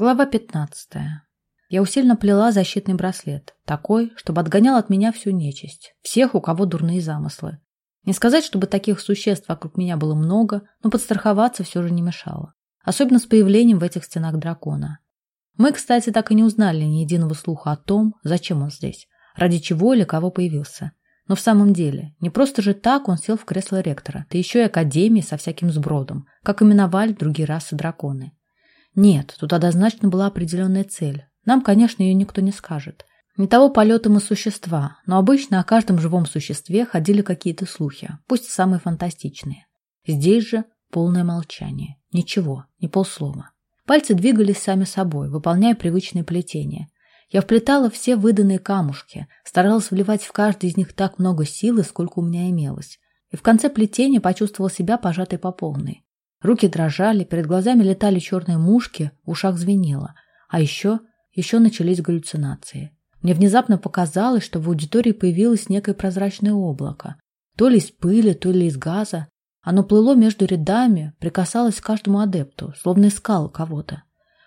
Глава 15. Я усиленно плела защитный браслет, такой, чтобы отгонял от меня всю нечисть, всех, у кого дурные замыслы. Не сказать, чтобы таких существ вокруг меня было много, но подстраховаться все же не мешало. Особенно с появлением в этих стенах дракона. Мы, кстати, так и не узнали ни единого слуха о том, зачем он здесь, ради чего или кого появился. Но в самом деле, не просто же так он сел в кресло ректора, да еще и академии со всяким сбродом, как именовали другие расы драконы. Нет, тут однозначно была определенная цель. Нам, конечно, ее никто не скажет. Не того полета мы существа, но обычно о каждом живом существе ходили какие-то слухи, пусть и самые фантастичные. Здесь же полное молчание. Ничего, ни полслова. Пальцы двигались сами собой, выполняя привычные плетения. Я вплетала все выданные камушки, старалась вливать в каждый из них так много силы, сколько у меня имелось. И в конце плетения почувствовала себя пожатой по полной. Руки дрожали, перед глазами летали черные мушки, в ушах звенело. А еще, еще начались галлюцинации. Мне внезапно показалось, что в аудитории появилось некое прозрачное облако. То ли из пыли, то ли из газа. Оно плыло между рядами, прикасалось к каждому адепту, словно искало кого-то.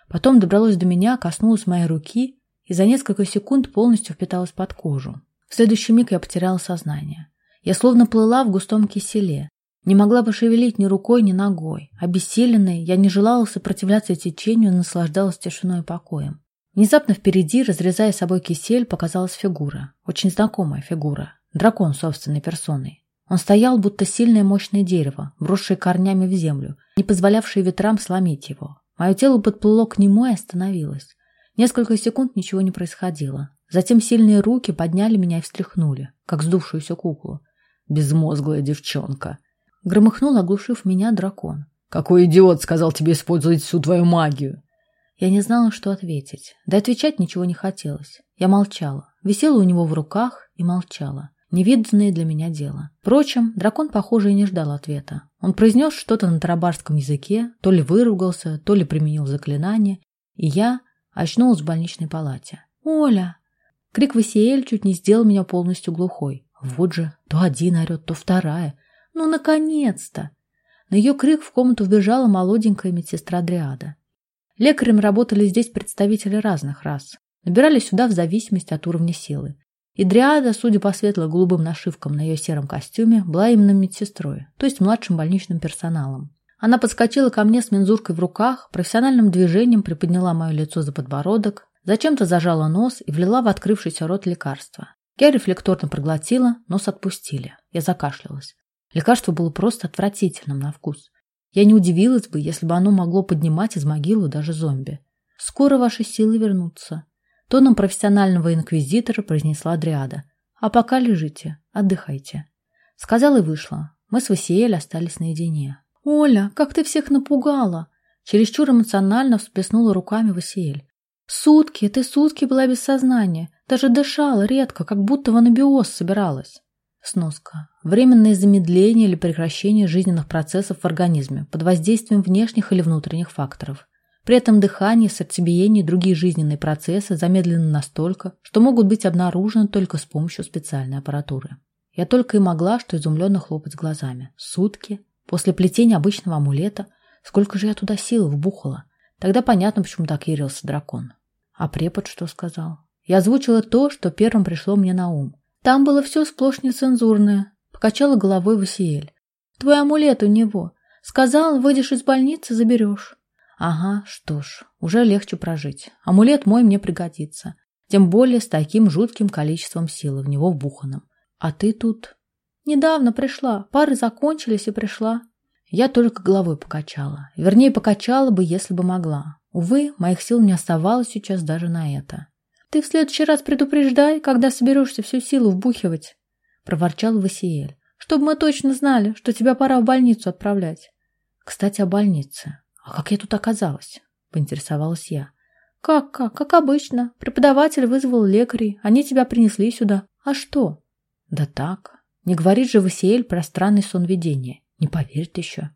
Потом добралось до меня, коснулось моей руки и за несколько секунд полностью впиталось под кожу. В следующий миг я потеряла сознание. Я словно плыла в густом киселе. Не могла пошевелить ни рукой, ни ногой. Обессиленной, я не желала сопротивляться течению и наслаждалась тишиной и покоем. Внезапно впереди, разрезая собой кисель, показалась фигура. Очень знакомая фигура. Дракон собственной персоной. Он стоял, будто сильное мощное дерево, вросшее корнями в землю, не позволявшее ветрам сломить его. Мое тело подплыло к нему и остановилось. Несколько секунд ничего не происходило. Затем сильные руки подняли меня и встряхнули, как сдувшуюся куклу. «Безмозглая девчонка!» Громыхнул, оглушив меня дракон. «Какой идиот сказал тебе использовать всю твою магию?» Я не знала, что ответить. Да отвечать ничего не хотелось. Я молчала. Висела у него в руках и молчала. Невиданное для меня дело. Впрочем, дракон, похоже, и не ждал ответа. Он произнес что-то на тарабарском языке, то ли выругался, то ли применил заклинание, и я очнулась в больничной палате. «Оля!» Крик Васиэль чуть не сделал меня полностью глухой. Вот же, то один орет, то вторая. Ну, наконец-то! На ее крик в комнату вбежала молоденькая медсестра Дриада. Лекарем работали здесь представители разных рас. Набирали сюда в зависимости от уровня силы. И Дриада, судя по светло-голубым нашивкам на ее сером костюме, была именно медсестрой, то есть младшим больничным персоналом. Она подскочила ко мне с мензуркой в руках, профессиональным движением приподняла мое лицо за подбородок, зачем-то зажала нос и влила в открывшийся рот лекарство. Я рефлекторно проглотила, нос отпустили. Я закашлялась. Лекарство было просто отвратительным на вкус. Я не удивилась бы, если бы оно могло поднимать из могилы даже зомби. «Скоро ваши силы вернутся», — тоном профессионального инквизитора произнесла Адриада. «А пока лежите, отдыхайте». Сказала и вышла. Мы с Васиэль остались наедине. «Оля, как ты всех напугала!» Чересчур эмоционально всплеснула руками Васиэль. «Сутки, ты сутки была без сознания. Даже дышала редко, как будто в анабиоз собиралась». Сноска. Временное замедление или прекращение жизненных процессов в организме под воздействием внешних или внутренних факторов. При этом дыхание, сердцебиение и другие жизненные процессы замедлены настолько, что могут быть обнаружены только с помощью специальной аппаратуры. Я только и могла что изумленно хлопать глазами. Сутки? После плетения обычного амулета? Сколько же я туда силы вбухала? Тогда понятно, почему так ярился дракон. А препод что сказал? Я озвучила то, что первым пришло мне на ум. Там было все сплошь нецензурное. Покачала головой Васиэль. Твой амулет у него. Сказал, выйдешь из больницы, заберешь. Ага, что ж, уже легче прожить. Амулет мой мне пригодится. Тем более с таким жутким количеством силы в него вбуханным. А ты тут... Недавно пришла. Пары закончились и пришла. Я только головой покачала. Вернее, покачала бы, если бы могла. Увы, моих сил не оставалось сейчас даже на это. «Ты в следующий раз предупреждай, когда соберешься всю силу вбухивать», — проворчал Васиэль, «чтобы мы точно знали, что тебя пора в больницу отправлять». «Кстати, о больнице. А как я тут оказалась?» — поинтересовалась я. «Как-как? Как обычно. Преподаватель вызвал лекарей, они тебя принесли сюда. А что?» «Да так. Не говорит же Васиэль про странный сон видения. Не поверит еще».